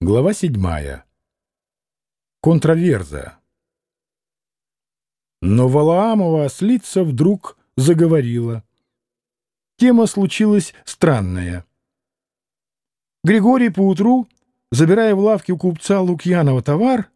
Глава седьмая. Контраверза. Но Валаамова ослица вдруг заговорила. Тема случилась странная. Григорий поутру, забирая в лавке у купца Лукьянова товар,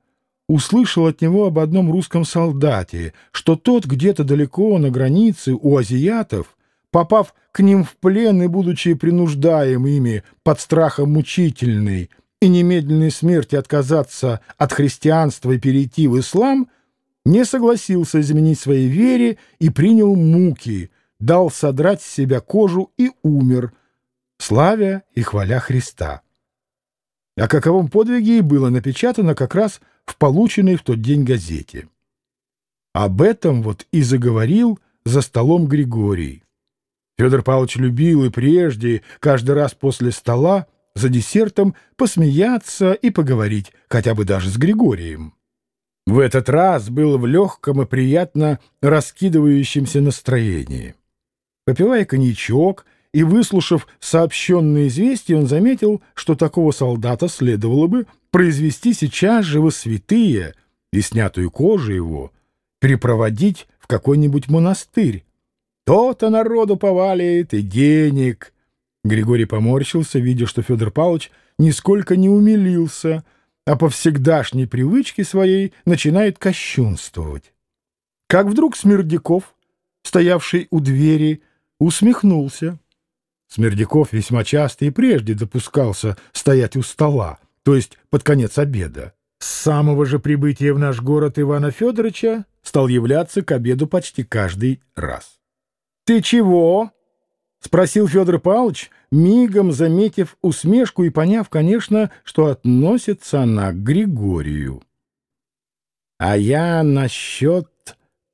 услышал от него об одном русском солдате, что тот где-то далеко на границе у азиатов, попав к ним в плен и будучи принуждаем ими под страхом мучительной, и немедленной смерти отказаться от христианства и перейти в ислам, не согласился изменить своей вере и принял муки, дал содрать с себя кожу и умер, славя и хваля Христа. О каковом подвиге и было напечатано как раз в полученной в тот день газете. Об этом вот и заговорил за столом Григорий. Федор Павлович любил и прежде, каждый раз после стола, за десертом посмеяться и поговорить, хотя бы даже с Григорием. В этот раз был в легком и приятно раскидывающемся настроении. Попивая коньячок и выслушав сообщенные известия, он заметил, что такого солдата следовало бы произвести сейчас же во святые и снятую кожу его перепроводить в какой-нибудь монастырь. То-то народу повалит и денег, Григорий поморщился, видя, что Федор Павлович нисколько не умилился, а по всегдашней привычке своей начинает кощунствовать. Как вдруг Смердяков, стоявший у двери, усмехнулся. Смердяков весьма часто и прежде допускался стоять у стола, то есть под конец обеда. С самого же прибытия в наш город Ивана Федоровича стал являться к обеду почти каждый раз. — Ты чего? — спросил Федор Павлович, мигом заметив усмешку и поняв, конечно, что относится она к Григорию. — А я насчет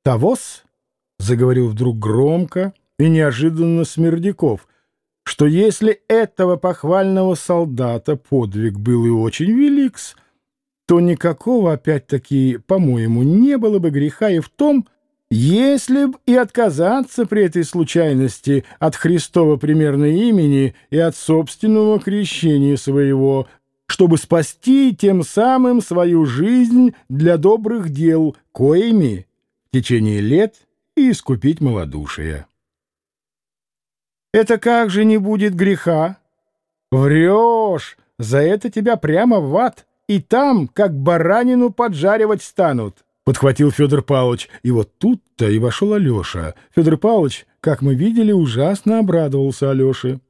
того-с, — заговорил вдруг громко и неожиданно Смердяков, — что если этого похвального солдата подвиг был и очень великс, то никакого, опять-таки, по-моему, не было бы греха и в том, если б и отказаться при этой случайности от Христова примерно имени и от собственного крещения своего, чтобы спасти тем самым свою жизнь для добрых дел, коими в течение лет и искупить малодушие. Это как же не будет греха? Врешь, за это тебя прямо в ад, и там, как баранину, поджаривать станут. Подхватил Федор Павлович, и вот тут-то и вошел Алеша. Федор Павлович, как мы видели, ужасно обрадовался Алёше.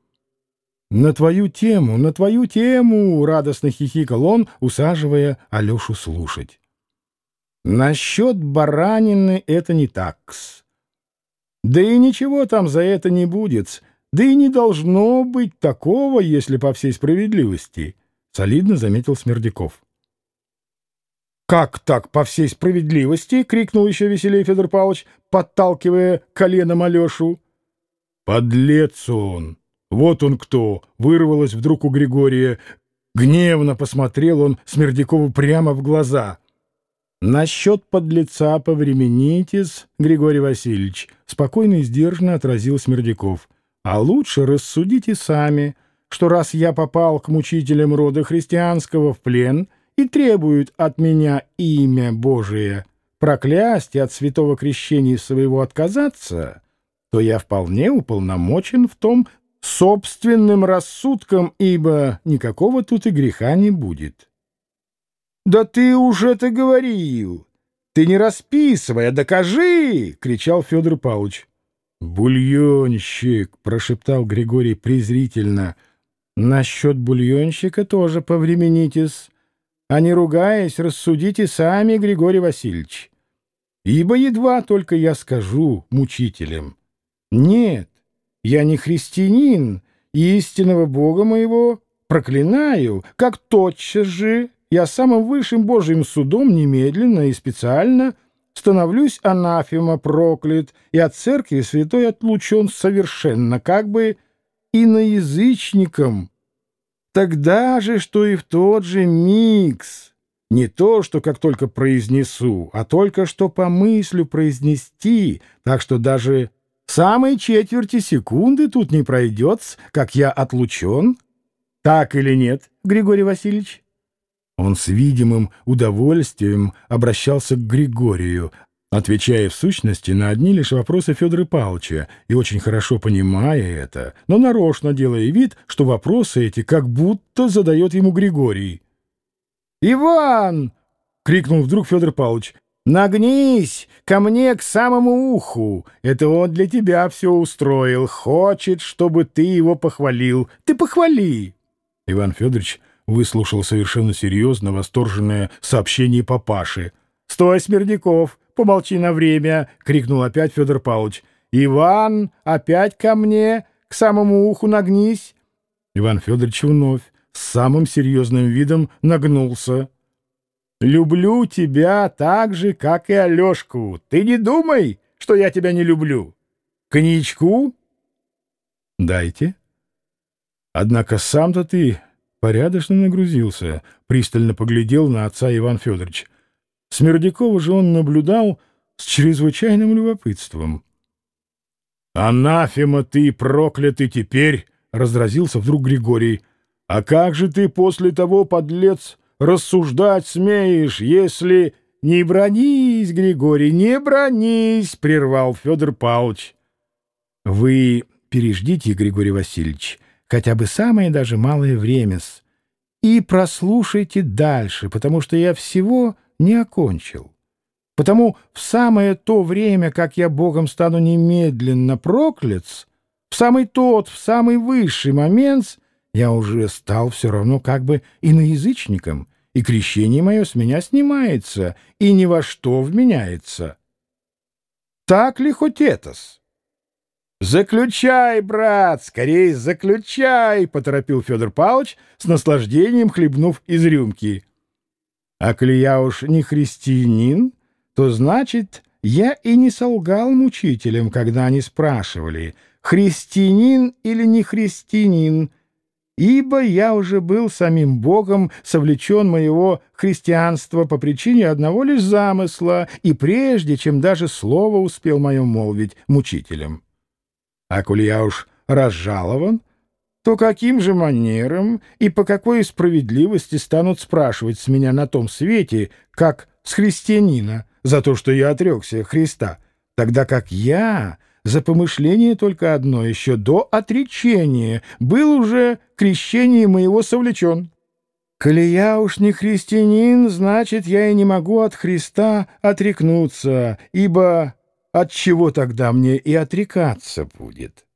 «На твою тему, на твою тему!» — радостно хихикал он, усаживая Алешу слушать. «Насчет баранины это не такс. Да и ничего там за это не будет, да и не должно быть такого, если по всей справедливости», — солидно заметил Смердяков. «Как так, по всей справедливости?» — крикнул еще веселее Федор Павлович, подталкивая коленом Алешу. «Подлец он! Вот он кто!» — вырвалось вдруг у Григория. Гневно посмотрел он Смердякову прямо в глаза. «Насчет подлеца повременитесь, Григорий Васильевич», — спокойно и сдержанно отразил Смердяков. «А лучше рассудите сами, что раз я попал к мучителям рода христианского в плен — и требуют от меня имя Божие проклясть и от святого крещения своего отказаться, то я вполне уполномочен в том собственным рассудком, ибо никакого тут и греха не будет. — Да ты уже это говорил! Ты не расписывай, а докажи! — кричал Федор Павлович. — Бульонщик! — прошептал Григорий презрительно. — Насчет бульонщика тоже повременитесь а не ругаясь, рассудите сами, Григорий Васильевич. Ибо едва только я скажу мучителям, нет, я не христианин, истинного Бога моего проклинаю, как тотчас же я самым высшим Божьим судом немедленно и специально становлюсь анафема проклят и от церкви святой отлучен совершенно, как бы иноязычником, Тогда же, что и в тот же микс. Не то, что как только произнесу, а только что помыслю произнести, так что даже самой четверти секунды тут не пройдет, как я отлучен. Так или нет, Григорий Васильевич? Он с видимым удовольствием обращался к Григорию, отвечая в сущности на одни лишь вопросы Федора Павловича и очень хорошо понимая это, но нарочно делая вид, что вопросы эти как будто задает ему Григорий. «Иван!» — крикнул вдруг Федор Павлович. «Нагнись ко мне к самому уху. Это он для тебя все устроил. Хочет, чтобы ты его похвалил. Ты похвали!» Иван Федорович выслушал совершенно серьезно восторженное сообщение папаши. «Стой, Смирняков! Помолчи на время!» — крикнул опять Федор Павлович. «Иван, опять ко мне! К самому уху нагнись!» Иван Федорович вновь с самым серьезным видом нагнулся. «Люблю тебя так же, как и Алешку. Ты не думай, что я тебя не люблю. Коньячку?» «Дайте». «Однако сам-то ты порядочно нагрузился», — пристально поглядел на отца Иван Федорович. Смердякова же он наблюдал с чрезвычайным любопытством. «Анафема ты, проклятый теперь!» — разразился вдруг Григорий. «А как же ты после того, подлец, рассуждать смеешь, если...» «Не бронись, Григорий, не бронись!» — прервал Федор Павлович. «Вы переждите, Григорий Васильевич, хотя бы самое даже малое время и прослушайте дальше, потому что я всего не окончил. Потому в самое то время, как я Богом стану немедленно проклят, в самый тот, в самый высший момент я уже стал все равно как бы иноязычником, и крещение мое с меня снимается, и ни во что вменяется. Так ли хоть это-с? «Заключай, брат, скорее заключай!» — поторопил Федор Павлович, с наслаждением хлебнув из рюмки. А коли я уж не христианин, то значит, я и не солгал мучителям, когда они спрашивали, христианин или не христианин, ибо я уже был самим Богом совлечен моего христианства по причине одного лишь замысла, и прежде, чем даже слово успел мое молвить мучителям. А коли я уж разжалован, то каким же манером и по какой справедливости станут спрашивать с меня на том свете, как с христианина, за то, что я отрекся Христа, тогда как я за помышление только одно, еще до отречения, был уже крещение моего совлечен. Коли я уж не христианин, значит, я и не могу от Христа отрекнуться, ибо от чего тогда мне и отрекаться будет?»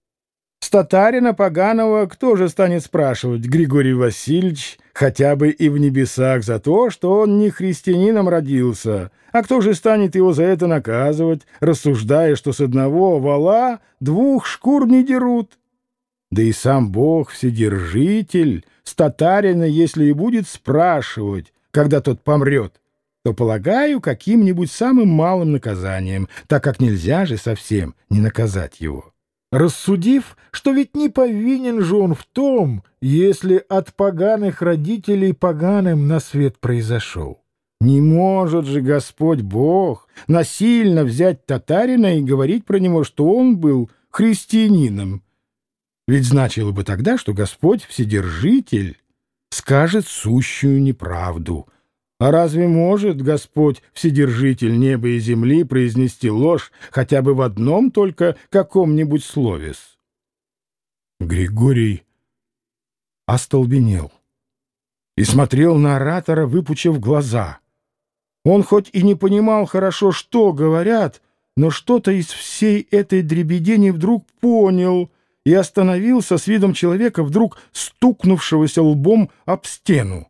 С татарина поганого кто же станет спрашивать, Григорий Васильевич, хотя бы и в небесах, за то, что он не христианином родился? А кто же станет его за это наказывать, рассуждая, что с одного вала двух шкур не дерут? Да и сам Бог, Вседержитель, с татарина, если и будет спрашивать, когда тот помрет, то, полагаю, каким-нибудь самым малым наказанием, так как нельзя же совсем не наказать его рассудив, что ведь не повинен же он в том, если от поганых родителей поганым на свет произошел. Не может же Господь Бог насильно взять татарина и говорить про него, что он был христианином. Ведь значило бы тогда, что Господь Вседержитель скажет сущую неправду — а разве может Господь, Вседержитель неба и земли, произнести ложь хотя бы в одном только каком-нибудь слове? Григорий остолбенел и смотрел на оратора, выпучив глаза. Он хоть и не понимал хорошо, что говорят, но что-то из всей этой дребедени вдруг понял и остановился с видом человека, вдруг стукнувшегося лбом об стену.